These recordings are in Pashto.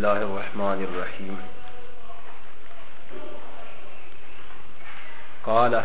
الله الرحمن الرحيم قال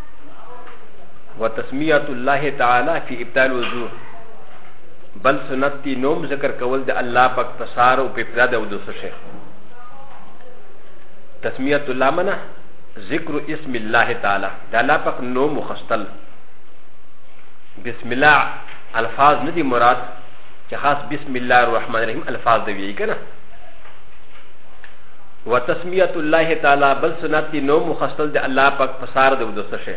وتسمية الله تعالى في إبتال وضوء بل سنت دي نوم ذكر كول د الله پاک پسار او په ابتدا د وضوء شيخ تسمية الله منه ذكر اسم الله تعالى د الله پاک نوم مخستل بسم الله الفاظ ندي مراد چې خاص بسم الله الرحمن الرحيم الفاظ دی کنه و تسمیت الله تعالی بل سنت دی نو مخستل دی الله پاک پسار دی ودو سشه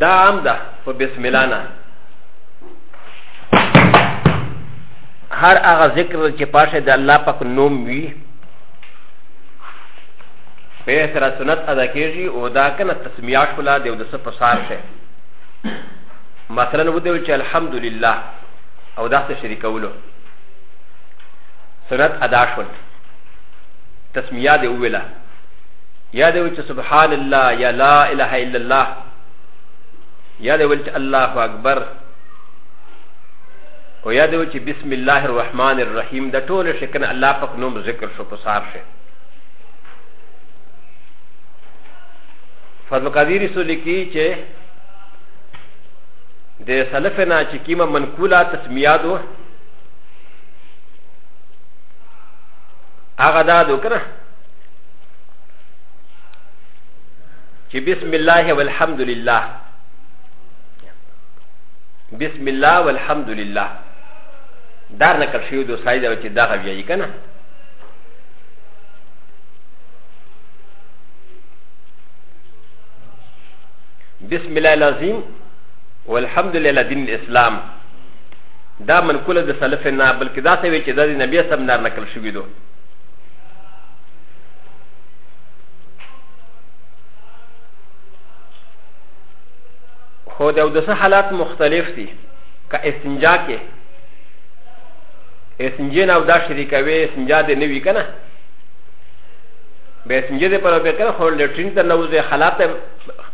دا عام ده په بسم الله نه هر هغه ذکر چې پاشه د الله پاک نوم وي په سره سنت ادا کیږي او دا کنه تسمیه شولا دی ودو سه پسار شه مثلا ودو چې الحمدلله او داسې شریکولو سنت ادا شول تسمیه دی وویله یا دی ویل چې سبحان الله یا لا اله الا الله یا دی ویل چې الله اکبر او یا دی ویل چې بسم الله الرحمن الرحیم د ټولو شي کنه الله پاک نوم ذکر شو په سار شي فضل قدیر سو لیکي چې د سلف نه چې کیمه منقوله تسمیه دو هغه دا دو کنه چې بسم الله والحمد لله بسم الله والحمد لله دار نکړ شو دو ساید او چې دا غوي کنه بسم الله العظیم والحمد لله دين الاسلام دا منقوله د سلف نه بلکې دا څه وی چې دا د نبی سم نار نقل شوی دو خو د اودس حالات مختلف دي که استنجا کې استنجا نه او دا شریکوي استنجا دې نه وي که نه به استنجا دې پر به کنه خو لټرین ته نه وځي حالات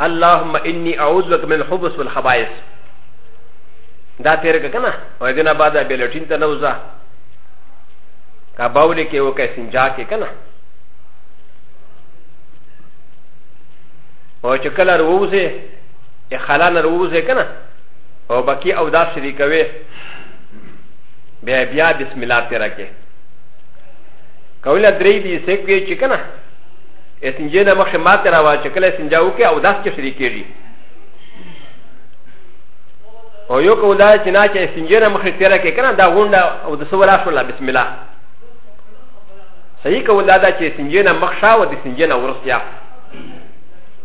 اللهم اني اعوذ بك من الخبث والخبائث دا تیر کنه او دینه بعد به لټین ته نوزا کا باولې کې او کې سنجا کې کنه او چې کله روزه خلا نه روزه کنه او باقي او دا شریکوي بیا بیا بسم الله تیر کې کوله درې دې سکه چې کنه استنجا نه مخه ماته راوا چې کله استنجا وکي او داس کې شریک کېږي او یو کو دا چې نه چې استنجا نه مخه تیرا کې کنه دا غونډه او د سوال شو الله بسم الله صحیح کو دا دا چې استنجا نه مخ شاو د استنجا نه ورسیا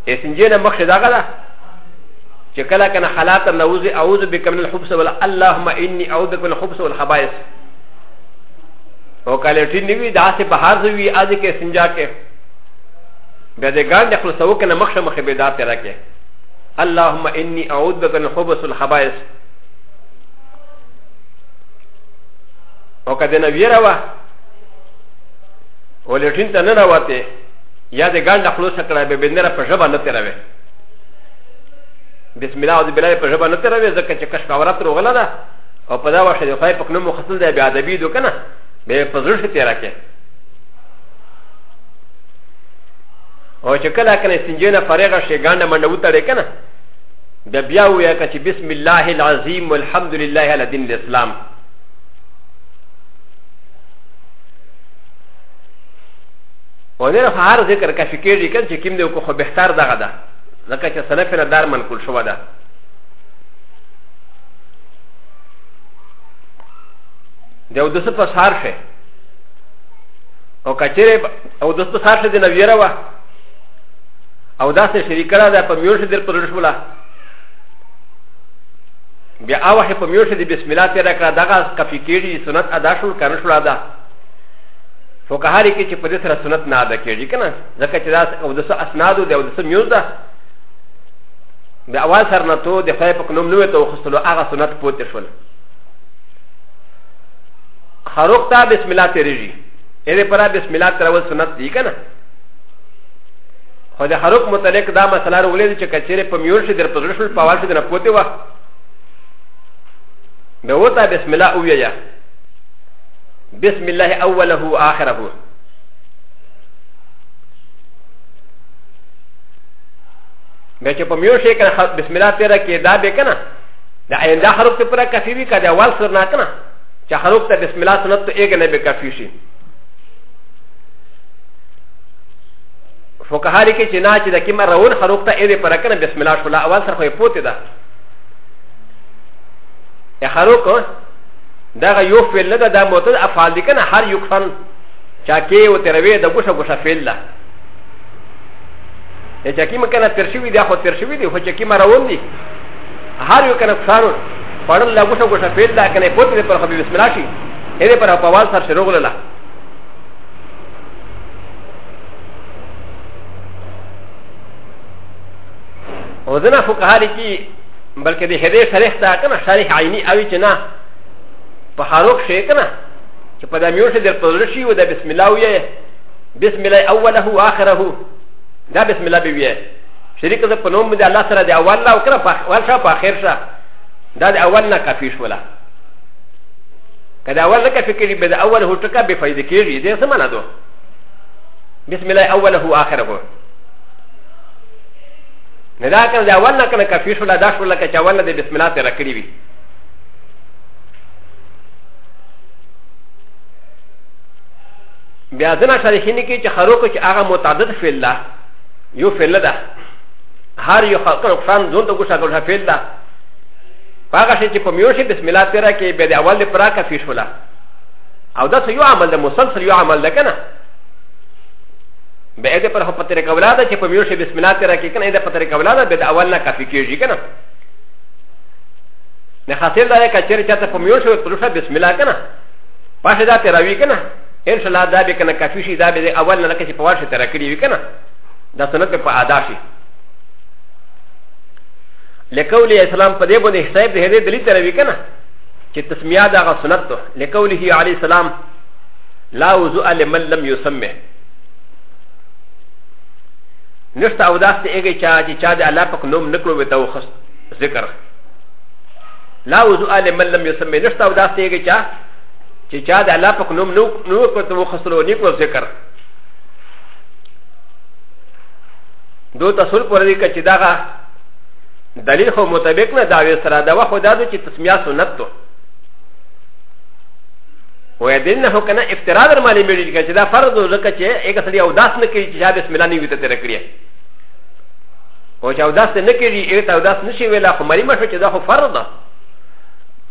استنجا نه مخ دا غلا چې کله کنه حالات نوز اعوذ بک من الحبس ولا اللهم انی اعوذ بک من الحبس والخبائث او کالټي نیوی دا سه بهر زوی ازی کې سنجا کې بیا د ګان د خلصو کنه مخشه مخه به دا پیرا کې اللهم انی اعوذ بک من خبث الخبائث او کده نه ویرا وا او لټین ته نه راوته یا د ګان د خلص کړه به بندره په ژبه نه تیروي بسم الله او د بلای په ژبه نه تیروي ځکه چې کښ کاورات روغله ده او په دا وخت د خدای په نوم خپل دی بیا ادبي دو کنه به په زړه تیر کې او چې کله کنه سنجنه فرغه شي ګانډه منډه وتړې کنه د بیا ویا ک چې بسم الله العظیم والحمد لله علی دین الاسلام و نه هر ذکر کا فکر دي کړي چې کیم دی کو خو بهتر دغه ده ځکه چې سلف نه دار منقول شو ده دیو دس په سار شه او کچره او دس په سار شه د نویره وا او داسې شریک کړه دا په میوشه در پر رسوله بیا اوه په میوشه د بسم الله تیر کړه دغه کفی کېږي سنت ادا شو کنه شو ادا فقهاري کې چې په دې سره سنت نه ادا کېږي کنه ځکه چې دا او دس اسنادو دی او دس میوز ده د اول سر نه تو د خدای په نوم نوې ته وخستلو هغه سنت پوتې شول خروق ته بسم الله تیریږي اې دې پره بسم الله تر اول سنت دی کنه خو د خروق متعلق دا مسله ولې چې کچېره په میور شي در په زړه شول په اول شي نه پوتې و د وته بسم الله اویا بسم الله اوله واخره بیا چې په میو شي کنه بسم الله تیرا کې دا به کنه د آینده حروف ته پر کافی وی کړه اول سر نه کنه چې حروف ته بسم الله سنت ته یې نه به کافی شي فقهاری کې چې نه چې د کیمه راون حروف ته یې پر کنه بسم الله شولا اول سر خو یې پوتې ده ا حروف دا یو فعل نه ده دا متد افعال دي کنه هر یو کفن چا کې او تروي د ګوشه ګوشه فعل ده ا چا کی مکنه تر شوی دی خو تر شوی دی خو چا کی مروون دی هر یو کنه څارو پړل لا ګوشه ګوشه پیل دا کنه پوت دې پر خبي بسم الله شي دې پر په واز سر شروع لاله او دنا فقها لکی بلکې د هدې شریح تا کنه شریح عینی او چې نه په حروف شي کنه چې په دمیو شي د پرلشي و د بسم الله وي بسم الله اوله واخره دا بسم الله به وي شریک ده په نوم د الله سره د اول نه او کړه په اول شه په اخر شه دا د اول نه کافي شوله که د اول نه کافي کېږي به د اول هو ټکه بې فایده کېږي دې څه معنا ده بسم الله اوله هو اخره هو نه دا کنه د اول نه کنه کافي شوله دا شوله که چې اول نه د بسم الله سره کړی وي بیا ځنه شارحین کې چې خروق چې هغه متعدد فعل ده یو فعل ده هر یو خلق نقصان ځون ته ګوښه ګوښه فعل ده هغه شي چې په میو شي بسم الله تیرا کې به د اول د پرا کفي شولا او دا یو عمل ده مسلسل یو عمل ده کنه به دې پر په تیر کولا ده چې په میو شي بسم الله تیرا کې کنه دې په تیر کولا ده به د اول نه کفي کېږي کنه نه حاصل ده کچېر چاته په میو شي په لوشه بسم الله کنه پاشه دا تیراوی کنه ان شاء الله دا به کنه کافی شي دا به اول نه لکه چې په ورشه تر کړی وی کنه دا سنت په ادا شي لکول اسلام په دې باندې حساب دې دې دلی تر وی کنه چې تسمیه دا غ سنت ته لکوله علی السلام لا وضوء لمن لم يسمه نشته او داست ایږي چا چې چا د الله پاک نوم نکړو وته وخست ذکر لا وضوء لمن لم يسمه نشته او داست ایږي چا چې چا د الله په نوم نو نو پته مو خسرو نیکو ذکر دو تسل پر دې کچې داغه دلیل خو مطابق نه داوی سره دا وخت دا چې تسمیه سنت ته و ي د ن ه كان افتراض المالي ميري كان جدا فرض لك شيء ايك سري او داس نكري جاب اسم الله نيوتا تركري و ج ا و داس نكري ايك او داس نشي ولا خمري ما شو جدا هو فرض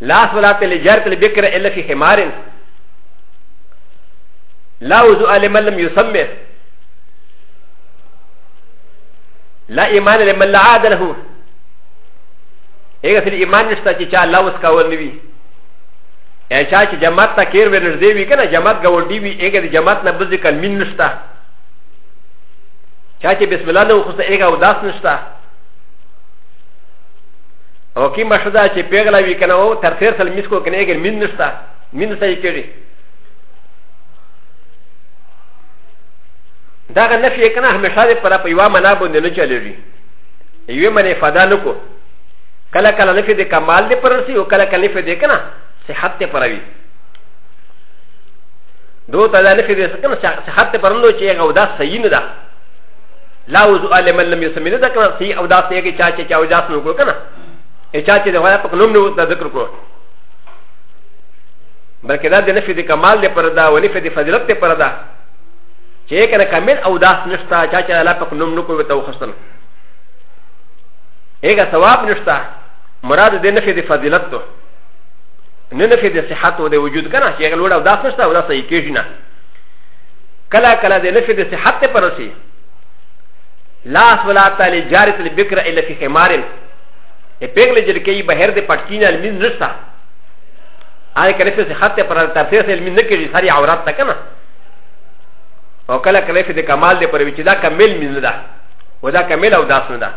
لا صلاة لجارة البكر إلا في حمار لا وضوء لمن لم يسمى لا إيمان لمن لا عاد له هغه سره ایمان نشته چې چا الله وس کاول نوي یا چا چې جماعت ته کیر ورنږدې وي کنه جماعت ګاونډي وي هغه د جماعت نه بځ کل مين نشته چا چې بسم الله نه وخصه هغه اوداس نشته او کی مشدا چې پیغلا وی کنه او تر تیر سل میس کو کنه اگر مين نشتا مين نشتا یې کېږي دا غ نفي کنه همیشه دې پر په یو معنا باندې نه چلېږي یو منې فدا نه کو کله کله نفي دې کمال دې پر رسی او کله کله نفي دې کنه صحت ته پروي دو ته دا نفي دې کنه صحت ته پرلو چې هغه ودا صحیح نه ده لا وضوء لمن لم يسمي نه ذکر سي او داس نه کې چا چې چا وجاس نو کو کنه ا چا چې دا په نوم نو د ذکر کو بلکې دا د نفي د کمال له پر دا ونفي د فضیلت ته پر دا چې کنه کامل او داس نشتا چا چې لا په نوم نو کو ته وخصل هغه ثواب نشتا مراد د نفي د فضیلت ته نه نفي د صحت او د وجود کنه چې هغه لوړ او داس نشتا او دا صحیح کېږي نه کلا کلا د نفي د صحت پر رسي لا صلاة تعالی جارت البکر الا فی خمار ا پیغل جل کی بهر د پټکین المین نشتا آی کله فی صحت پر تفسیر سره المین نکړي ساری عورت تک نه او کلا کلا فی د کمال د پر وچ دا کمل مین نه ده ودا کمل او داس نه ده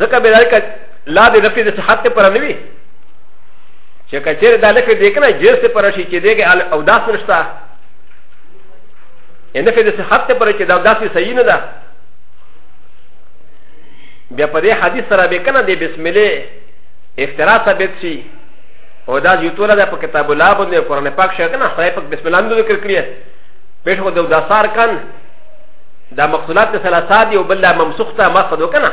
ځکه به دا لا د نفي د صحت پر نه وي چې کچېر دا لکه دې کنه جنس ته پر شي چې دې او داس نشتا ان په دې صحت ته پر چې دا داس صحیح نه ده بیا په دې حدیث سره به کنه دې بسم الله افترا ثابت شي او دا یو توله ده په کتاب الله باندې قرآن پاک شې کنه خدای پاک بسم الله نو ذکر کړی پېښ هو دا سار کان دا مقصولات ثلاثه دي او بل ممسوخ ته مقصد وکنه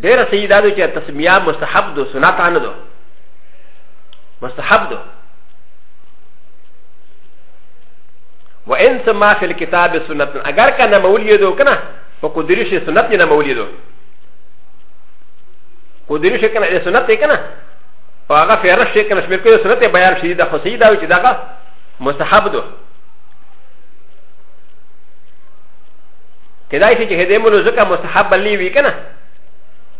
ډېر صحیح دا دی چې تسمیه مستحب دو سنت نه دو مستحب دو وان سما فی الكتاب سنت اگر کنه مولوی دو کنه په قدری شی سنت نه مولوی دو قدری شی کنه سنت کنه او هغه فیرش شی کنه شمیر کوي سنت بیان شي دا خو صحیح دا چې دا مستحب دو کدا شي چې هدې مولو ځکه مستحب بللی وي کنه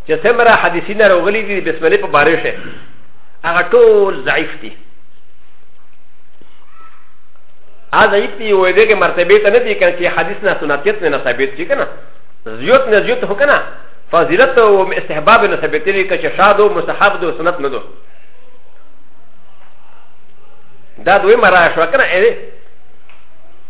چې څومره حدیثونه راغلي دي بسم الله په باره شه هغه ټول ضعیف دي هغه ضعیف دي وې دې کې مرتبه ته نه دي کنه چې حدیث نه سنتیت نه ثابت شي کنه زیوت نه زیوت هو کنه فضیلت او استحباب نه ثابت دي چې شاد او مستحب دو سنت نه دو دا دوی مرا شو کنه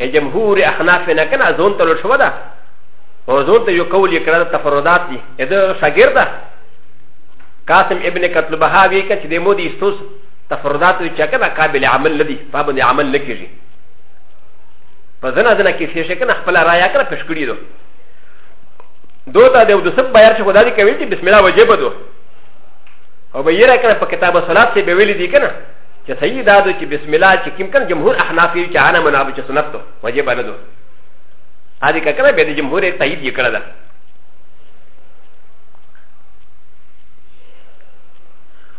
ا جمهور اخناف نه کنه ازون ته لشو ده او زون ته یو قول یې کړه تفردات دي اده شاګرد ده قاسم ابن قتلبها وی کچ د مو دي استوس تفردات وی چا کنه قابل عمل لدی په باندې عمل لکېږي په زنه زنه کې شې کنه خپل رایا کړه پښ کړی دو دو ته د دوسب بیر چې خدای کوي چې بسم الله وجب دو او به یې را کړه په کتاب صلات کې به ویل دي کنه چې صحیح دا ده چې بسم الله چې کوم کله جمهور احناف یې چې انا منابه چې سنت ده واجب نه ده هغه کله به د جمهور یې تایید یې کړل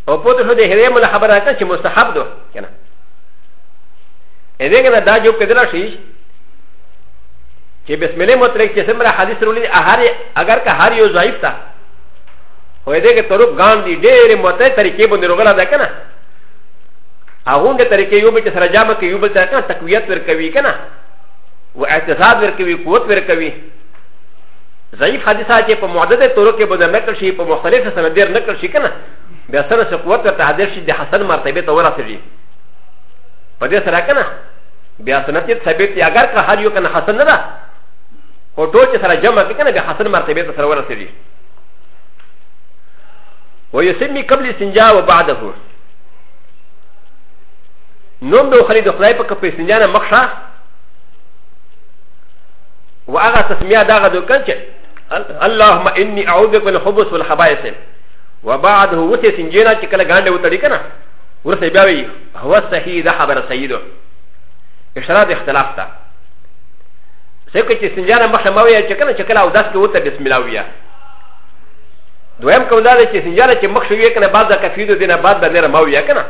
او په دې هدي هرې مل خبره راکړه چې مستحب ده کنه اې دې کنه دا جو کېدل شي چې بسم الله مطلق چې سمره حدیث رولې هر اگر که هر یو ضعیف تا هو دې کې طرف ګان دي ډېر متې طریقې باندې روغلا ده کنه اغون د طریقې یو به چې سره جامه کې یو بل ته کنه تقویت ورکوي کنه و اعتزاد ورکوي قوت ورکوي ضعیف حدیثه چې په معدده تورو کې بدل نه کړ شي په مختلفه سره ډیر نه کړ شي کنه بیا سره څه قوت ورته حاضر شي د حسن مرتبه ته ورسېږي په دې سره کنه بیا سنت ثابت دی اگر که هر یو کنه حسن نه ده او ټول چې سره جمع کې کنه بیا حسن مرتبه ته سره ورسېږي ويسمي قبل استنجاء وبعده نوم به خلي د خدای په کپې استنجا نه مخشه و هغه تسميه دغه د کنچ اللهم اني اعوذ بك من الخبث والخبائث وبعده وسي سنجينا چې کله ګانډه وتړي کنه ورسې بیا وي هو صحیح ده خبره صحیح ده اشاره د اختلاف ده څکه چې سنجانه مخه ما وي چې کنه چې کله او داس کې وته بسم الله وي دویم کوم دا دی چې سنجانه چې مخ شوی کنه بعد د کفیدو دینه بعد باندې رماو یا کنه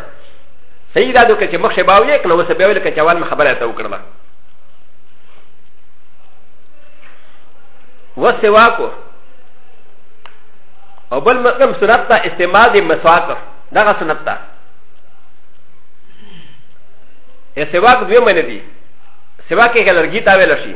صحیح دا دوی چې مخ شې باو یا کنه اوس به ویل کچ اول خبره ته وکړم وسواکو او بل مقام سنت ته استعمال دی مسواک دغه سنت ته سواک دوی منه دي سواک کې لرګی تا ویل شي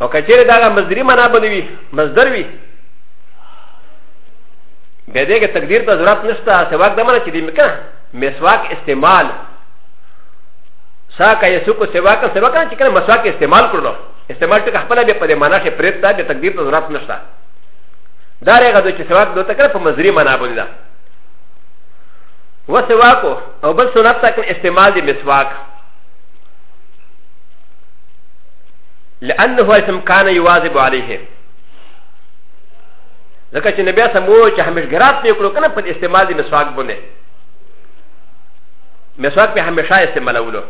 او کچیر دا مزدری منا بنوي مزدر وي به دې کې تقدیر ته ضرورت نشته سوا د منا چې دې مکه مسواک استعمال ساکه یسوک سوا کا سوا کا چې کله مسواک استعمال کړلو استعمال ټک خپل به په معنا کې پرېت ته د تقدیر ته ضرورت نشته دا رغه د چې سواک دوته کړ په مزری معنا باندې دا و سواکو او بل سنت تک استعمال دی مسواک لانه اسم كان يواظب عليه ځکه چې نبي اسم وو چې همیش ګرات پې کړو کنه په استعمال دي مسواک بونه مسواک په همیشه استعمالولو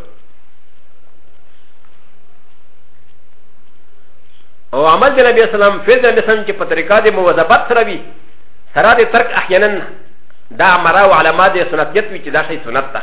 او عمل د نبی اسلام فعل د نبی اسلام چې په طریقه د موظفت سره وي سره د ترک احیانا دا مرا او علامات د سنتیت وي چې دا شی سنت ده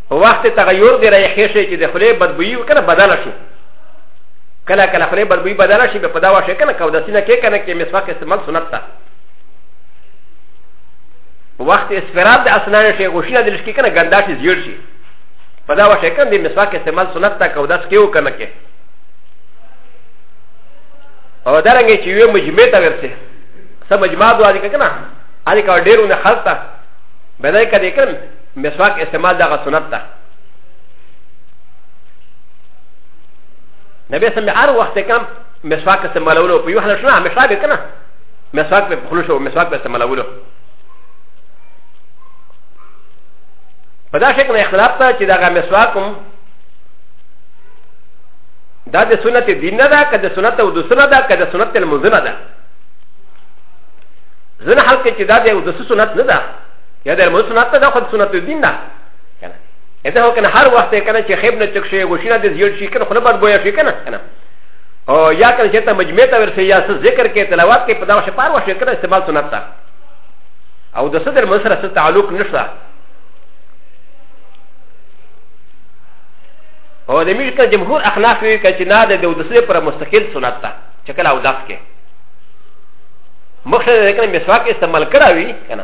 په وخت تغیر دی رایخې شي چې د خولې بدبویي کنه بدله شي کله کله خولې بدبویي بدله شي په دا وشه کنه کو داسې نه کې کنه کې مسواک استعمال سنت ده په وخت اسفراد د اسنان شي غوښینه د لشکې کنه ګندا شي زیړ شي په دا وشه کنه د مسواک استعمال سنت ده کو داس کې و کنه کې او دا رنګ چې یو مجمع ته ورسه سم مجمع دوه دي کنه هغه ډیرونه خلک ته بدای کړي کنه مسواک استعمال دغه سنت ده نبی سم هر وخت کم مسواک استعمالولو په یو حالت نه همیشه به کنه مسواک په خلوش او مسواک په استعمالولو په دا شکل اختلاف ته چې دغه مسواک هم دا د سنت دین نه ده که د سنت او د سنت ده که د سنت المنزنه ده ځنه حال کې چې دا د سنت نه ده یا د مو سنت ده خو سنت دین ده کنه اته هو کنه هر وخت کنه چې خیب نه چک شي غوښینه د زیړ شي کنه خله بد بویا شي کنه کنه او یا کنه چې ته مجمع ته ورسې یا څه ذکر کې تلاوت کې په دا شي پار وشه کنه استعمال سنت ده او د صدر مسره څه تعلق نشته او د میش کنه جمهور اخلاق وی کنه چې نه د دودسه پر مستقل سنت ده چې کله او داس کې مخه کنه مسواک استعمال کراوي کنه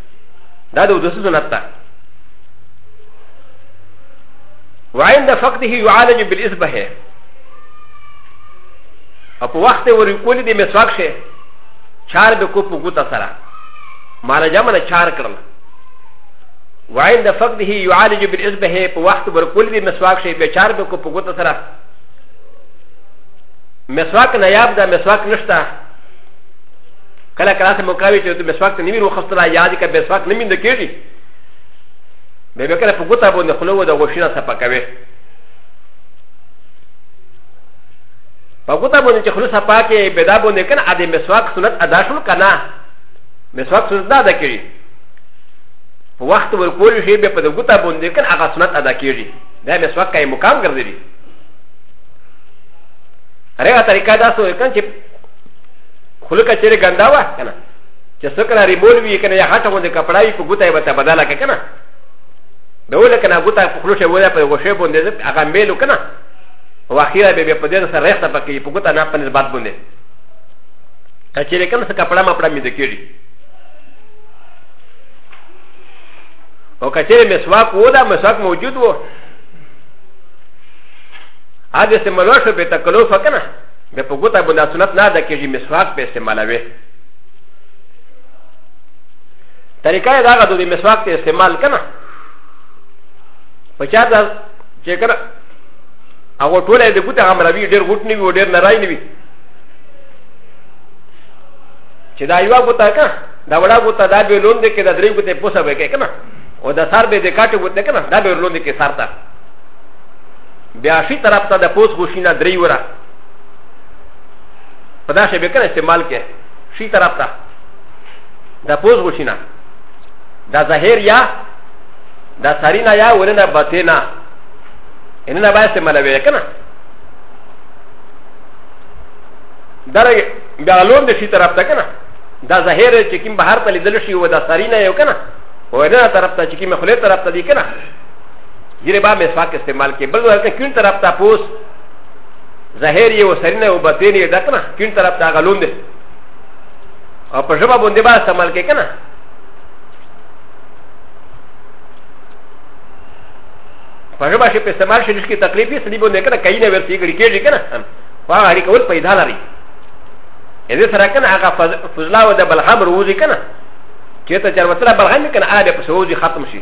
دا د ودوس سنت ده وعند فقده يعالج بالإصبح او په وخت ورې کولې د مسواک شي چار به کو په ګوته سره مال جمع نه چار کړل وعند فقده يعالج بالإصبح په وخت ورې کولې د مسواک شي به چار به کو په ګوته سره مسواک نایاب ده مسواک نشته کله کله سه مکاوي چې ته مسواک ته نیمه وروخستل یا دې که مسواک نه میند کېږي به به کله په ګوته باندې خوله و د غوښینه سپه کوي په ګوته باندې چې خوله سپه کې به دا باندې کنه ا دې مسواک سنت ادا شول کنه مسواک سنت نه ادا کېږي په وخت ورکول شي به په ګوته باندې کنه هغه سنت ادا کېږي دا مسواک کای مقام ګرځي هغه طریقه دا سو کنه چې خلو که چېرې ګندا وه که نه چې څه کله ریمول وي که نه یا غټه غوندې کپړه وي په ګوته یې به ته بدله کړه که نه به وله که نه ګوته په خلو شی وله په غوښې باندې هغه میلو که نه او اخیره به بیا په دې سره رښته پکې په ګوته نه په نسبت باندې که چېرې که نه څه کپړه مپړه مې د کېږي او که چېرې مسواک و دا مسواک موجود و هذا سملوش بتكلوفه كنا به په ګوته بنا سنت نه ده کېږي مسواک په استعمالوي طریقه یې دغه د مسواک ته استعمال کنه په چا دا چې کنه هغه ټول د ګوته امروي ډېر غوټ نه وي ډېر نارای نه وي چې دا یو ګوته کنه دا وړا ګوته دا به لوند کې دا درې ګوته پوسه وکړي کنه او دا سر به د کاټو ګوته کنه دا به لوند کې سارته بیا شي طرف ته د پوز غوشي نه درې وره په دا شی به کنه استعمال کې شي طرف ته د پوز غوشي نه دا ظاهر یا دا سرینا یا ورنه بطینا اننا باید استعمال وی کنه دا بیا لون د شي طرف ته کنه دا ظاهر چې کوم بهر ته لیدل شي و دا سرینا یو کنه ورنه طرف ته چې کوم خله طرف ته دی کنه یره با مسواک استعمال کې بل ورته کین طرف ته پوس ظاهر یو سرینه او باطن یې دکنه کین طرف ته غلوند او په ژبه باندې با استعمال کې کنه په ژبه شي په استعمال شي چې تکلیف یې سړي باندې کنه کینه ورته یې کېږي کنه هغه اړیکه ول پیدا لري ا ذ ا سره کنه هغه فضلا و د بلغم روزي کنه چې ته چر وتره بلغم کنه آ به په سوزي ختم شي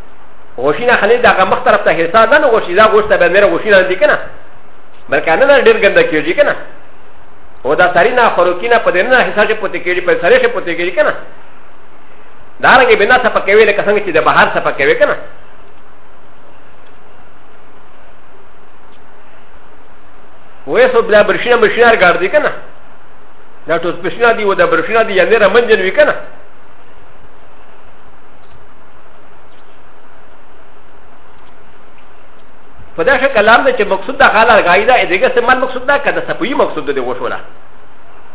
غوشینا خلی دا غمخ طرف ته حساب ده نو غوشی دا غوشته به میرا غوشینا دی کنه بلکې نه دا ډیر ګنده کیږي کنه او دا ساری نه خروکینا په دې نه حساب چې پته کیږي په سره شي پته کیږي کنه دا رنګه بنا څه پکې ویل کسان چې د بهر څه پکې وی کنه وې سو بلا برشینا برشینا ګار دی کنه دا ټوس پښینا دی و دا برشینا دی یا نه رمنجن وی کنه په دا شکل کلام ده چې مقصود دا خاله غای دا دغه سم من مقصود دا کده سپوی مقصود ده هوش ولا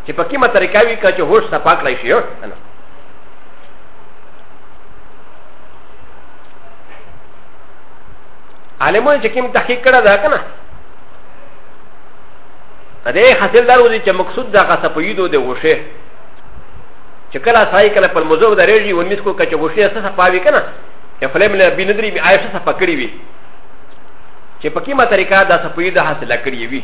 چې په کومه طریقه وی کړه چې هوش صفا کړی شي نه عالمون چې کوم تحقیق کړه دا کنه دې حاصل دار و دې چې مقصود دا غا سپوی دو ده هوشه چې کله سړی کله په موضوع درېږي و میس کو کچه غوښې څه صفاوي کنه چې خپل مله بي ندري بي عايشه صفا کړی وي چې په کومه طریقه دا صفوي د حاصله کړی وي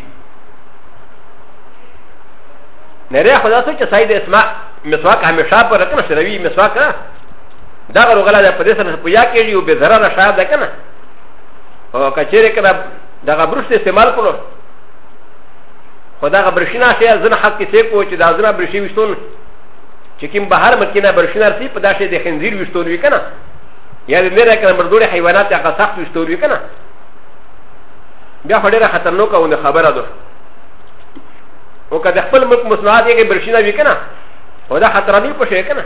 نه ری خدا څه چې سید اسما مسواک همیشه پر رقم شروي مسواک دا غوغلا د پدې سره په یا کېږي او به ضرر شاه ده کنه او کچېره کنه دا غبرشت استعمال کړو خو دا برشینه شي ځنه حق کې څه کو چې دا ځنه برشي وشتون چې کوم بهر مکینه برشینه رسی په داسې د خنزیر وشتون وی کنه یا د میرا کنه مردوري حیوانات هغه سخت وشتون وی کنه بیا خو ډېره خطرناکه ونه خبره ده او که د خپل ملک مصنوعات یې برشینه وی کنه او دا خطر نه پوه شي کنه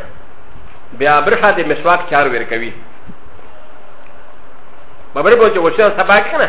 بیا برخه د مسواک چار ور کوي ببر بوجه وشان سبا کنه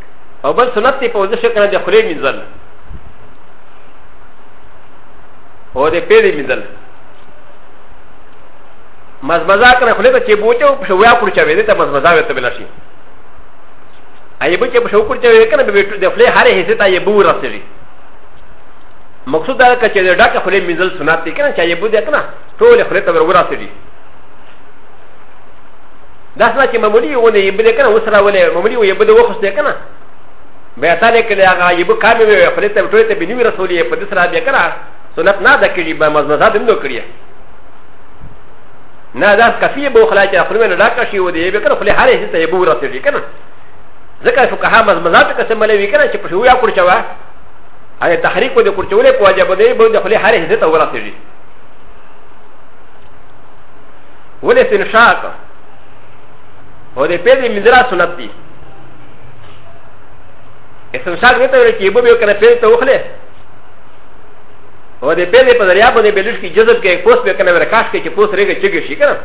او بل سنت دی په وضو شو کنه د خولې مینځل او د پیلې مینځل مزمزا کنه خولې ته چې بوچه او پښه ویا پورچا وې ته مزمزا وې ته بلاشي اي بوچه پښه پورچا وې کنه به د خولې هرې حصے ته یې بو رسېږي مقصود دا چې د ډاکه خولې مینځل سنت دی کنه چې یې بو دې کنه ټول خولې ته ورورسېږي دا څنګه چې معمولی ونه یې بده کنه وسره ولې معمولی یې بده وخسته کنه بیا تا نه کړی هغه یې به کار وی خپل ته ټول ته بنوي رسول یې په دې سره بیا کنه سنت نه ده کړی به مزمزه دم نو کړی نه دا کفی به خلا چې خپل نه ډاکه شي و دې به کنه خپل هر هیڅ ته یې به ورسېږي کنه ځکه فقها مزمزه ته قسم ملې وی کنه چې په شویا کړ چوا هغه تحریک و دې کړ چولې په واجب دې به خپل هر هیڅ ته ورسېږي ولې سنشاق او د پیدې مدرا سنت دي سنشاق دې ته ویل چې یبو به کنه پیدې ته وخلې او د پیدې په دریا باندې بلش کې جذب کې پوس به کنه ورکاش کې چې پوس رېږي چګي شي کنه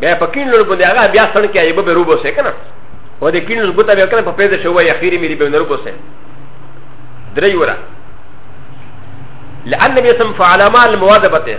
بیا په کین لور باندې هغه بیا سن کې یبو به روبو سه کنه او د کین لور بوته به کنه په پیدې شو وای اخیری مې به نروبو سه درې ورا لأن النبي صلى الله عليه وسلم فعل ما المواظبته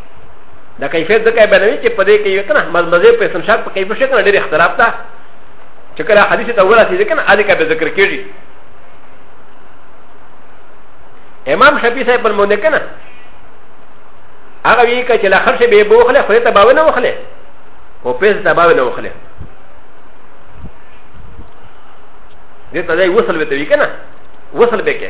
دا کیفیت ځکه بیانوي چې په دې کې یو کنه مزمزه په استنشاق په کیفیت شي کنه ډېر اختلاف ده چې کله حدیث ته ورسېږي کنه اده کې به ذکر کېږي امام شفیع صاحب بل مونږ کنه هغه وی چې لا خرشه به بوخله خو ته باور نه وخله او پیس ته باور نه وخله دې ته ځای وصل به ته وی کنه وصل به کې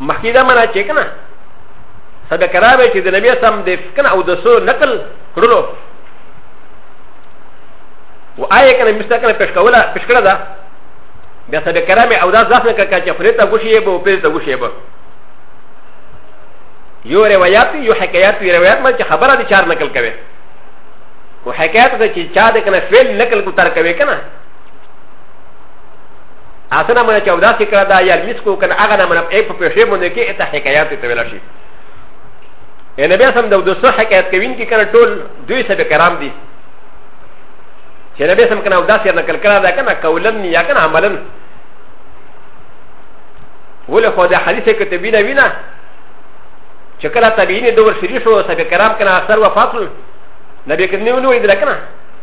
مخکې دا منع چې کنه سبه کرابه چې د نبی سم د کنه او د سو نقل کړلو و آیا کنه مشته کنه پېښ کوله پېښ کړه دا بیا سبه کرامه او دا ځاف نه کړه چې فرېته غوشي به او پېته غوشي به یو روایت یو حکایت یو روایت مې چې خبره دي چار نقل کوي و حکایت ته چې چا د کنه فعل نقل کو تر کوي کنه اسنه مونږ چې او داسې کړه دا یا لمس کو کنه هغه نه مونږ په په پیښې مونږ کې اته حکایات ته ویل شي ان نبی سم د دوه حکایت کوین کې کنه ټول دوی سبه کرام دي چې نبی سم کنه او داسې نقل کړه دا کنه قولن یا کنه عملن ولې خو دا حدیث کې ته وینا وینا چې کله تبعین دور شریف او سبه کرام کنه اثر وفات نبی کریم نو ویل کنه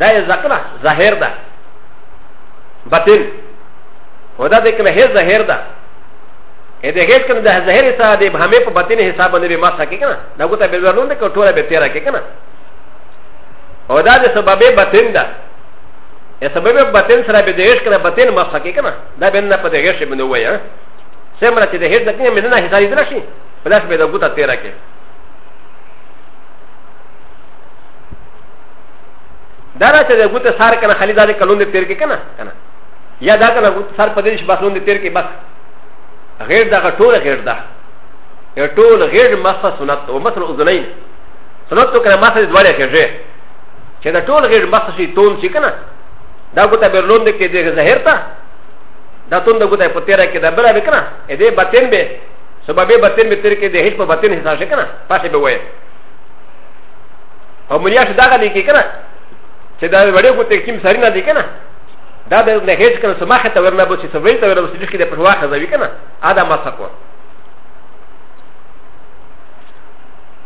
دا یې ځکه ظاهر ده باطن او دا د کوم هیڅ ظاهر ده ا د هیڅ کوم د ظاهر سره د ابهامې په باطن حساب باندې به ما سکه کنه دا ګوته به ورلون د کټوره به تیرا کې کنه او دا د سببې باطن ده ا سببې باطن سره به د هیڅ کنه باطن ما سکه کنه دا به نه په د هیڅ باندې وای ها سمره چې د هیڅ د کنه مې نه حساب درشي پلاس به د ګوته تیرا کې دا راته د ګوت سار کنه خالي دا کلون دې تیر کې کنه کنه یا دا کنه ګوت سار په دې شي باسون دې تیر کې بس غیر دا ټول غیر دا ټول غیر مسه سنت او مثل اذنین سنت تو کنه مسه دواړه کېږي چې دا ټول غیر مسه شي تون شي کنه دا ګوت به لون دې کې دې ظاهر تا دا تون د ګوت په تیر کې دا بل به کنه دې باطن به سبب باطن به تیر کې دې هیڅ په باطن حساب شي کنه پاسه به وایي او مریا شو دغه لیکي کنه چې دا وړې کو ته کیم سرینه دی کنه دا د نه هیڅ کنه سماخه ته ورنه بوسي سوي ته ورنه بوسي لکه د پښوا خزوي کنه ادا ما سکو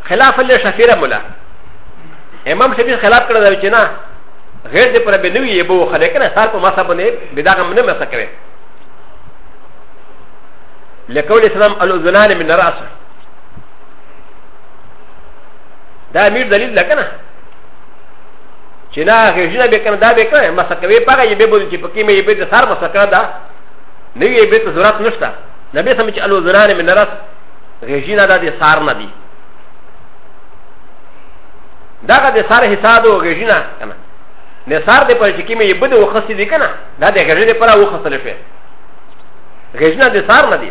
خلاف له شفیره مولا امام شفیع خلاف کړی دا چې نه غیر دې پر به نوی یې بو خلک نه سار په ما سره باندې بداغه منه مسه کوي لکول اسلام الاذنان من راسه دا امیر دلیل ده که نه چې نه هغې ژنه به که نه دا به که نه مسه کوې په هغه یې به بولي چې په کې مې یې به د سر مسه کړه ده نه یې به ته ضرورت نه شته نه به سم چې الو زنان مې نه رس غېژینه ده د سار نه دي دغه د سار حساب او غېژینه که نه نه سار دې پر چې کې مې یې به د وخستې دي که نه دا د غېژې دې پر وخستل شوې غېژینه د سار نه دي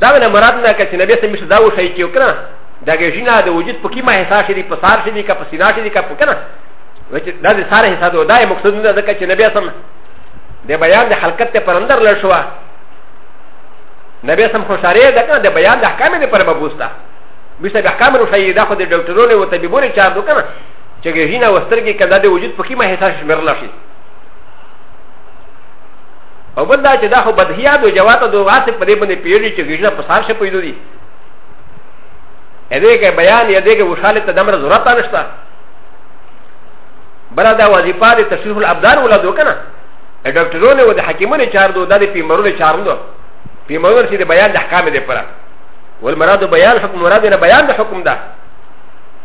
دا ونه مراد نه کچ نبی سمې صدا و شي کیو کنه دا ګژینا د وجود په کیما احساس دي په سار شي دي کا په سینا شي دي کا په کنه وچ دا د ساره حساب دا یې مقصد نه ده کچ نبی سم د بیان د حلقت ته پرندر لړ شو نبی سم خوشاله ده کنه د بیان د احکام نه پر مبوستا بيسه د احکام رو شي دا خو د ډاکټرونو او طبيبونو چار دو کنه چې ګژینا وسترګي کدا د وجود په کیما احساس شمرل شي او بل دا چې دا خو بدهیا د جواته د واسه په دې باندې پیړي چې ګیژنه په سار شه پیدو دي ا دې کې بیان یې دې کې وشاله ته دمر ضرورت نشته بل دا وظیفه د تشریح الابدان ولا دو کنه ډاکټرونه و د حکیمونو چار دو د پیمرونو چار دو پیمرونه چې د بیان د احکام دې پره ول مراد بیان حکم مراد نه بیان د حکم ده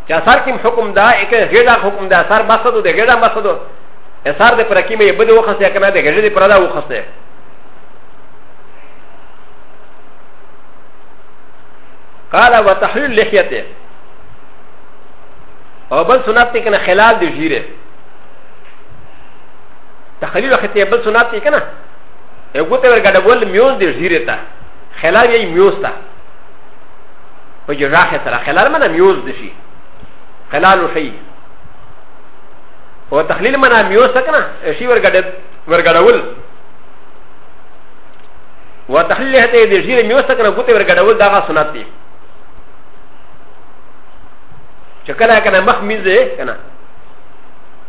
چې اثر کوم حکم ده اکه غیر حکم ده اثر بسدو ده غیر بسدو اثار د پرکی مې بده وخسته کنه د غږ دې پرادا وخسته قال وتحليل لحيته او بل سنت ته کنه خلال دی جیره تخلیل وخت بل سنت ته کنه یو ګوته ورګډ ول میوز دی جیره ته خلال یې میوز ته په جراحه سره خلال منه میوز دی شي خلال شي و تخلیل منا میو سکنه شی ورګډ ورګډول و تخلیل هته د شی میو سکنه ګوته ورګډول دا سنت دی چې کله کنه مخ میزه کنه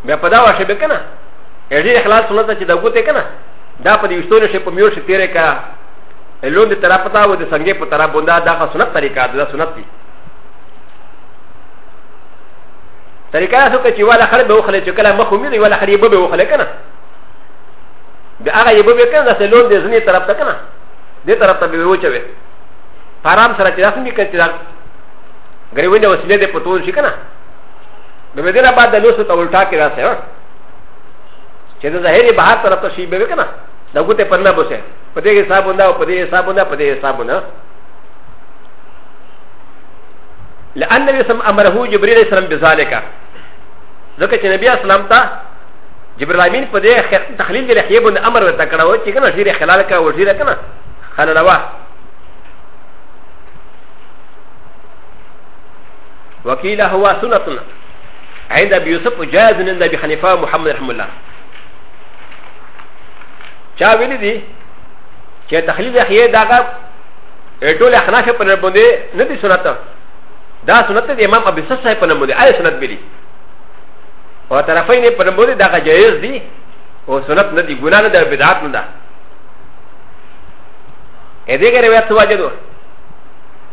بیا په دا واشه به کنه اړي اخلاص سنت چې دا ګوته کنه دا په دې وشتونه شي په میو شي تیرې کا لون دي طرف ته و دي څنګه په طرف بوندا دا سنت طریقه دا سنت دی طریقه دا څوک چې والا خړ به وخلې چې کله مخ ومي دی والا خړ یې به وخلې کنه د هغه یې به کنه داسې لون دې ځنې طرف ته کنه دې طرف ته به وچوي پارام سره چې داسې میکړي چې دا غریبونه وسیله دې پتون شي کنه د مې دې بعد د لوسو ته الټا کې راځي ها چې د ظاهري بهر طرف ته شي به کنه دا ګوته پرنا بوسه په دې حساب وندا په دې حساب وندا په دې حساب وندا لأن النبي صلى الله عليه وسلم أمره جبريل عليه السلام بذلك ذكر النبي صلى الله عليه وسلم جبريل امين په دې تخلیل د لحیه باندې امر ورته کړو چې کنه ډیره خلال کا و ډیره کنه خلالوا وقيل هو سنة عند ابي يوسف جاز عند ابي حنيفه محمد رحمه الله چا ویلی دی چې تخلیل لحیه داغه ا ټول احناف په نوم باندې نه دي سنت دا سنت د امام ابي سس صاحب په نوم باندې آی سنت بلی او طرفین په نوم باندې دا جایز دي او سنت نه دي ګناه نه ده بدعت نه ده ا دې غره وخت واجدو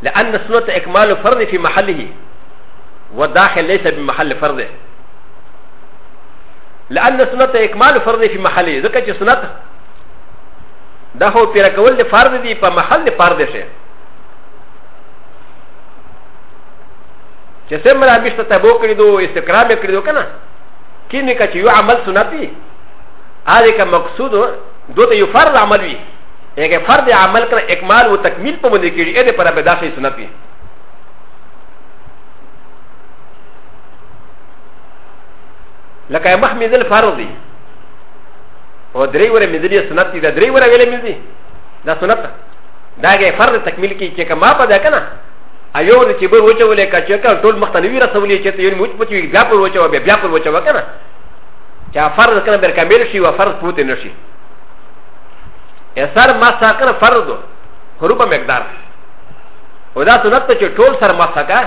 لان سنت اکمال فرض فی محله وداخل ليس بمحل فرضه لان سنت اکمال فرض فی محله ځکه چې سنت دا خو پیرا کول د فرد دی په محل د فرد شي چې سمرا مشته تبو کړی دو استقرام کړی دو کنه کینه کچ یو عمل سنت دی هغه کا مقصود دو ته یو فرض عمل وی هغه فرض عمل کړه اکمال او تکمیل په باندې کړي اې پر به داسې سنت وی لکه محمد الفرض دی او درې ورې مې دې سنت دي درې ورې ویلې مې دي دا سنت دا کې فرض تکمیل کی چې کما په ده کنه ایو دې چې به وچولې کا چې کا ټول مخ ته نوی رسولې چې ته یو موچ پچوي بیا پر وچو بیا بیا پر وچو کنه چې فرض کنه بر کامل شي او فرض پوت نه شي اثر ما ساکر فرض حروف مقدار او دا سنت چې ټول سر ما ساکا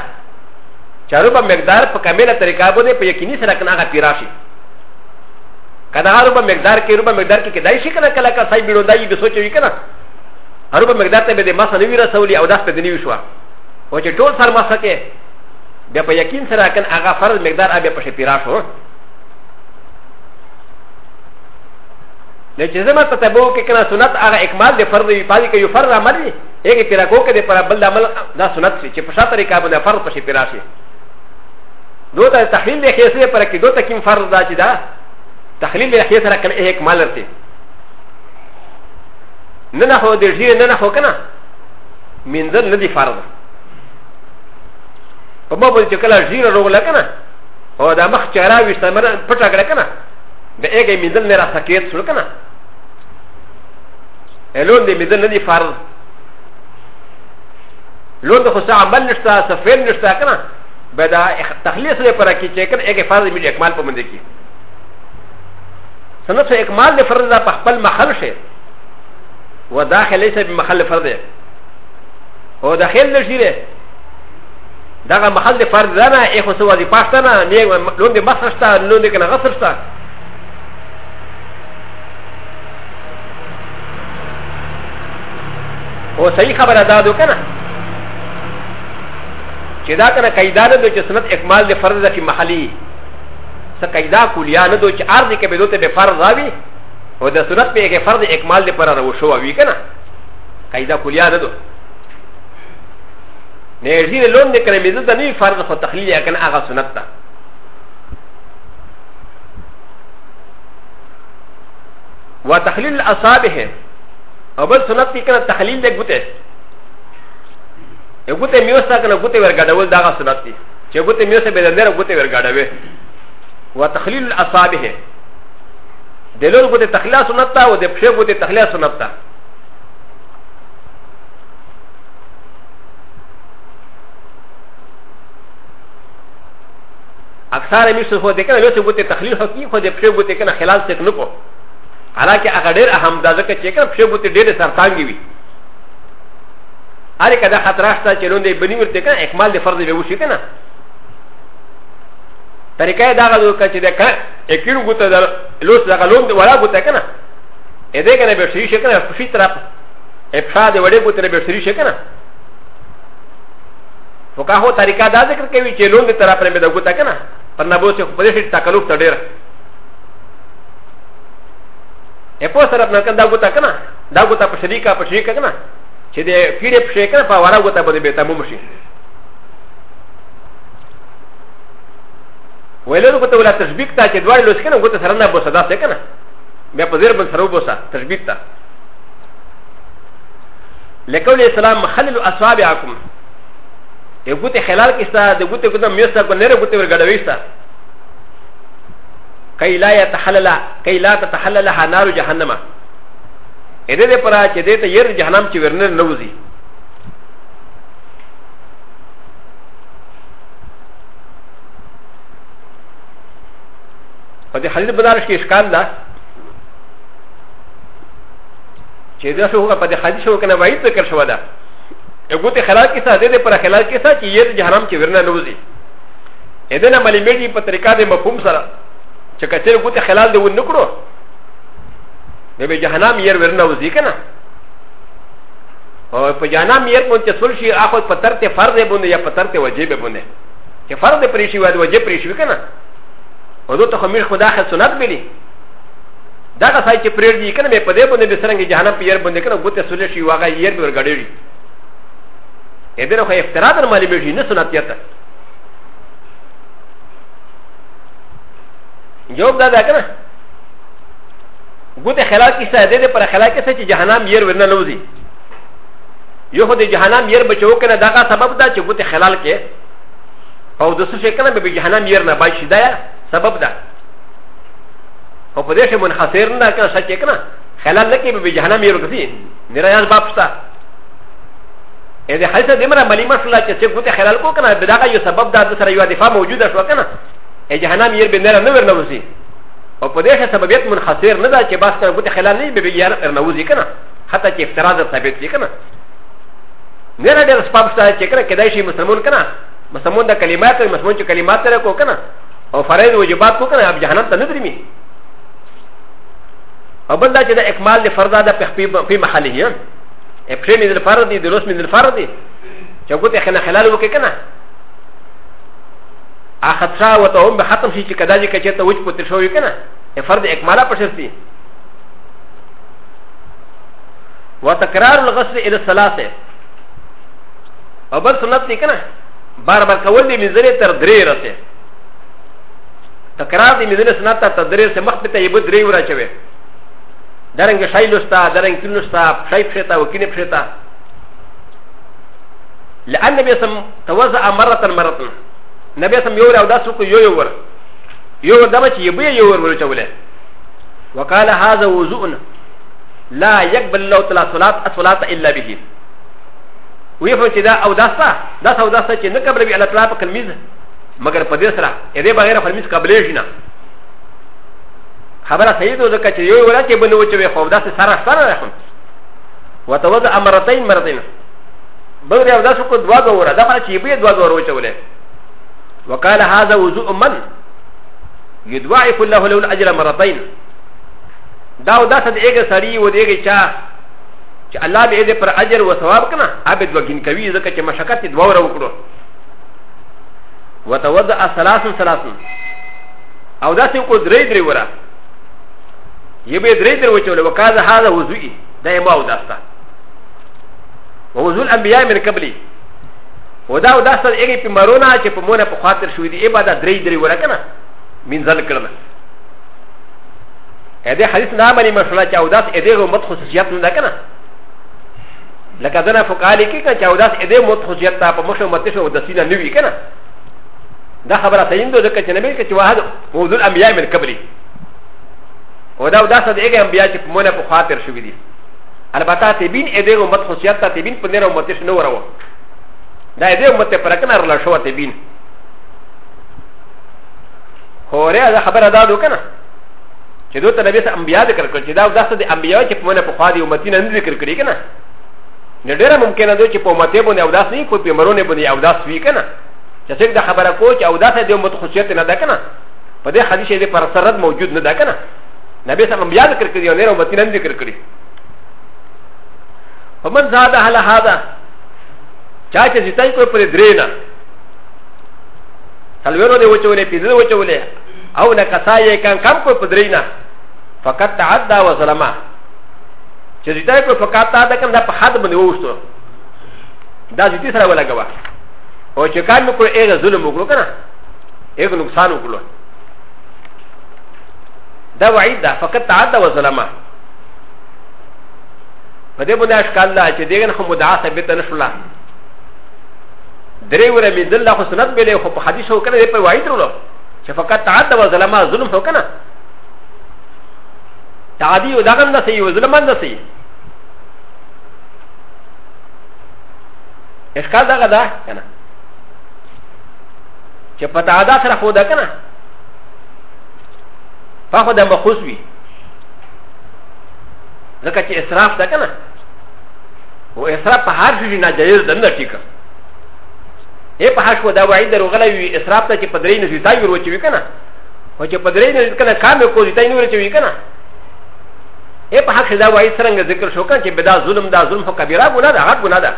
چارو په مقدار په کامله طریقه باندې په یقیني سره کنه غا پیراشي که دا هر په مقدار کې روبه مقدار کې کېدای شي که نه کله که سای بیړوندا یي به سوچ وي که نه هر په مقدار ته به د مسه نه وي رسولي او داس په دې نه وي شوه او چې ټول سر مسه کې بیا په یقین سره کن هغه فرض مقدار بیا پښې پیرا شو نه چې زما ته تبو کې کنه سنت هغه اکمال د فرض وی پالي کې یو فرض عمل وی هغه پیرا کو کې د پر بل عمل دا سنت چې په شاته طریقه باندې فرض پښې پیرا شي دو ته تحلیل یې خیسه پر کې دو ته کوم فرض دا چې دا تحلیل یې خیسه راکل یې کمال ورته نه نه هو دې ژیر نه نه هو کنه منځل نه دی فرض په ما باندې چې کله ژیر روغ لکنه او دا مخ چهره وشته مر پټه کړه کنه د هغه منځل نه را سکیت شو کنه الون دې منځل نه دی فرض لون د خو څه عمل نشته څه فعل نشته کنه به دا تخلیص نه پر کی چې کنه یک فرض ملي اکمال په مند کی سنت اکمال د فرض په خپل محل شي و داخل ليس بمحل فرض او داخل نشي ده دغه محل د فرض نه یې خو سوازي پاسته نه نه لوند مسرستا لوند کنه غسرستا او صحیح خبره ده دو کنه چې دا کنه قاعده نه ده چې سنت اکمال د فرض ده په محلي څه قاعده کلیه نه ده چې ارض کې به دوته به فرض راوي او د سنت په کې فرض اکمال د پر راو شو وی کنه قاعده کلیه نه ده نه ځینې لون نه کړې مزه ده نه فرض خو تخلیل یا کنه هغه سنت ده وتخلیل اصابه او بل سنت کې کنه تخلیل د ګوته ا ګوته میوسا کنه ګوته ورګډول دا غا سنت دي چې ګوته میوسا به لندره ګوته ورګډوي وتخلیل الاصابه د لور ګوته تخلیه سنت ده او د پښې ګوته تخلیه سنت ده اکثر میوسا خو د کنه میوسا ګوته تخلیل خو کی خو د پښې ګوته کنه خلال څه نه کو حالانکه هغه ډېر اهم ده ځکه چې کنه پښې ګوته ډېر سرتانګي وي ا ل ك د ا خطر اشتا چې لوندې بني ورته کنه اکمال د فرض به وشي کنه طریقه دا غو ک چې د ک اکیر ګوت د لوس د غلون د ولا ګوت کنه ا دې کنه به شي شي کنه په شي طرف افشا د وړې ګوت به شي شي کنه فقاهو طریقه دا ذکر کوي چې لوند طرف نه به د ګوت کنه پر نبوت په دې شي تکلف تډیر ا په سره نه کنه دا ګوتا کنه دا ګوتا په شریکا په شریکا کنه چې د پیړې په شریکا په واره ګوتا باندې به تموم شي ویلو ګوتا ولا تشبیک تا چې دواړه لوس کنه ګوتا سره نه بوسه دا څه کنه بیا په زیر باندې سره بوسه تشبیک تا لکول اسلام خلل اصحابکم یو ګوتې خلال کې ستا د ګوتې ګوتې مې ستا کو نه ګوتې ورګډوي ستا کای لا يتحلل کای لا تتحلل نار جهنم ا دې دې پرا چې دې ته ير جهنم چې ورنه نوځي په دې حدیث بدارش کې اشکال ده چې دا څه هغه په دې حدیث کې نه وایي ذکر شوی ده یو ګوتې خلال کې څه دې دې پرا خلال کې څه چې ير جهنم چې ورنه نوځي ا د ن عملي مېډي په طریقه د مفهوم سره چې کچېر ګوته خلال دی ونه کړو نو به جهنم ير ورنه وځي کنه او په جهنم ير مون چې سول شي اخو په ترت فرض باندې یا په ترت واجب باندې چې فرض پرې شي واجب پرې شي کنه او دوی ته خمیر خدا خ سنت بلی دا که سای چې پرې دی کنه به په دې باندې به سرنګ جهنم په ير باندې کنه ګوته سول شي واغه ير ورګړې دي اې دغه افتراض مالي به شي نه سنت یته جواب دا ده کنه ګوته خلاف کې ساده ده پر خلاف کې چې جهنم ير ورنه نوځي یو خو د جهنم ير بچو کنه دا سبب ده چې ګوته خلال کې او د څه شي کنه به جهنم ير نه بچي دا سبب ده او په دې شي منحصر نه کنه سچ کنه خلال نه کې به جهنم ير ورځي نه راځ باب شته ا د حدیث د مره ملي مسله چې څه ګوته خلل کو کنه به دا یو سبب دا د سره یو دفاع موجوده شو کنه ا جهنم یې به نه نه ورنوځي او په دې سببیت منحصر نه دا چې بس کنه ګوته خلل نه به یې ورنوځي کنه حتی چې افتراض ثابت وي کنه نه را ډېر سبب شته چې کنه کدای شي مسلمان کنه مسلمان د کلمات مسلمان چې کلمات سره کو کنه او فرائض واجبات کو کنه اب جهنم ته نه درمي او بل دا چې د اکمال د فرض ده په خپل محل یې اپشن من الفرد دي دروس من الفرد دي چې ګوتې خنه خلال وکې کنه اخطرا وته هم به ختم شي چې کدا چې کچته وچ پوتې شوې کنه فرد اکماله پښتي وتكرار الغسل الى الثلاثه او بل سنت دی کنه بار بار کول دی مزره تر درې رسه تکرار دی مزره سنت تر درې سه مخ ته یې بد درې ورا چوي درنګ شای لستا درنګ کین لستا شای پښتا وکینه پښتا لأن نبی سم توزع مرتا مرتا نبی سم یو او داسو کو یو یو ور یو ور دمه چې یو یو ور ور چوله وقال هذا وضوء لا يقبل الله تعالى صلاة الصلاة إلا به ويفهم كذا أو داسا داسا أو داسا كي نكبر بي على طلاق كلميز مگر پدې سره دې بغیر فرمیز قبلې شنه خبره صحیح ده ځکه چې یو ورځ کې بل وچوي خو داسې سره سره نه خو وتوضا مرتين مرتين بل یو داسې کو دوا دوا ورا دا معنی چې به دوا دوا وچولې وقال هذا وضوء من يدعف الله له الاجر مرتين دا او داسې دغه سړی و دغه چا چې الله به دې پر اجر او ثواب کنه عبد وګین کوي ځکه چې مشقت دوا ورا وکړو وتوضا ثلاث ثلاث او دا سه کو درې درې ورا یې به درې درې وچول وکاذ هاذا وضوئی دا یې ما او داستا ووضوء الانبیاء من قبلی و دا او دا سره هغه په مرونه چې په مونږه په خاطر شوې دي ایبا دا درې درې ورا کنه منزل کړنه ا دې حدیث نه باندې مشوره چې او داس ا دې غو مت خصوصیت نه کنه لکه دنا فقالی کې کنه چې او داس ا دې مت خصوصیت ته په مشو مت شو د سینه نیوي کنه دا خبره صحیح ده ځکه چې نبی کې چې واحد موضوع انبیاء من قبلي او دا دا څه دی هغه انبیاء چې په مونږه په خاطر شوی دي البته تبین اې دغه امت خصوصیت ته تبین په نره امت شنو ورو دا دې امت ته پرکنه رلا شو تبین هو ره دا خبره دا دو کنه چې دوی ته نبی سره انبیاء ذکر کړ چې دا داسې د انبیاء چې په مونږه په خوا دي امتینه نه ذکر کړی کنه نه ډېر ممکن ده چې په امته باندې او داس نه په پیمرونه باندې او داس وی کنه چې څنګه د خبره کو چې او داس د امت خصوصیت نه ده کنه په دې حدیث دې پر سرت موجود نه ده کنه نبی صلی الله علیه وسلم یاد کړ کړی او نه امت نه ذکر کړی فمن زاد هل هذا چا چې زیاتای کو پر درې نه سلویرو دې وچولې پیزه وچولې او نه کسایې کان کم کو پر درې نه فقط تعدى وظلمه چې زیته یې کړو فقط تا دا کوم دا په حد باندې ووشتو دا زیتی سره ولګوه او چې کار مې کړو هغه ظلم وکړو که نه هغه نقصان وکړو دا وعید ده فقط تعد و ظلمه په دې باندې اشکال ده چې دغه خو مدعا ثابت نه شوله درې ورې مې دل خو سنت بلې خو په حدیث هو کنه په وعید ورو چې فقط تعد و ظلمه ظلم هو کنه تعدی او دغه نه سي او ظلم نه سي اشکال دغه ده کنه چې په تعدا سره خو ده کنه په خو ده مخصوص وي ځکه چې اسراف ده کنه و إ س ر ا ب ه ا ر ش ي ن ا ج ا ي ز د ن د ت ي ك ا ي ب ه ا ش و د ا و ع ي د ر و غ ل ا ي إ س ر ا ب ت ا ك ي ب د ر ي ن ز ي ت ا ي و ر و ت ي و ك ن ا او چې په درې نه ځکه کار به کوی ته نور چې وی کنه اے په حق دا وای څنګه ذکر شو کنه چې بدا ظلم دا ظلم هو کبیره ګناه ده هغه ګناه ده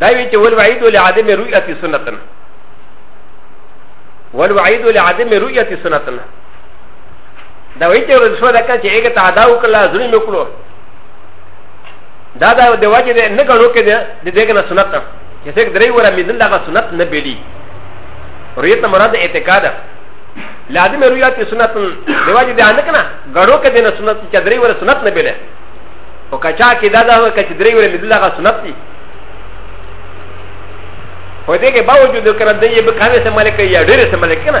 دا وی چې ول وعید ول عدم رؤیت سنتن ول وعید ول عدم رؤیت سنتن دا وایي چې رسو دا کله چې هغه ته ادا وکړه ظلم وکړو دا دا د وجه ده نه کړو کې ده د دې کنه سنت ده چې څوک درې وره مزل دا سنت نه بیلی رؤیت مراد اعتقاد لازم رؤیت سنت د وجه ده نه کنه غړو کې ده سنت چې درې وره سنت نه بیلی او کچا کې دا دا چې درې وره مزل دا سنت دي و د ه ک ه باوجود کنه د یې به کامې سماله کوي یا ډېرې سماله کنه